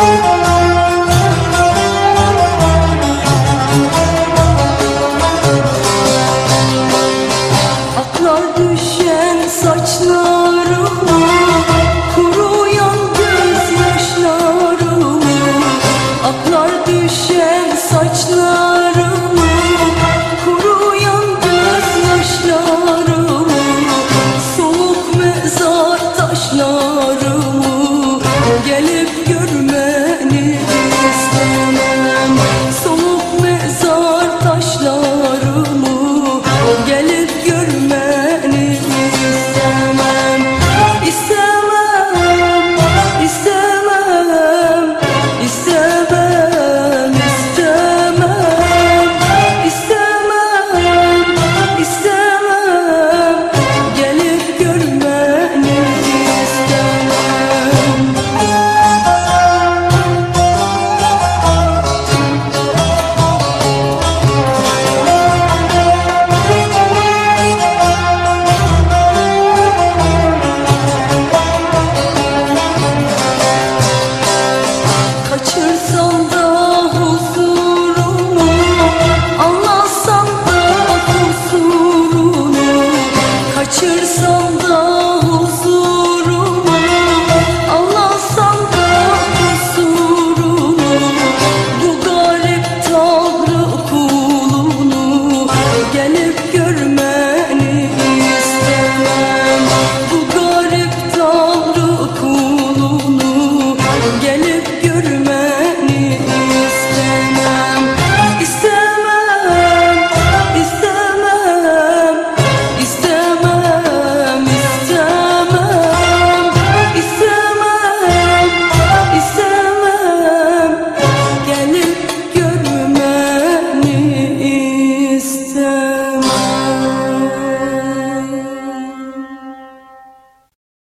Aklar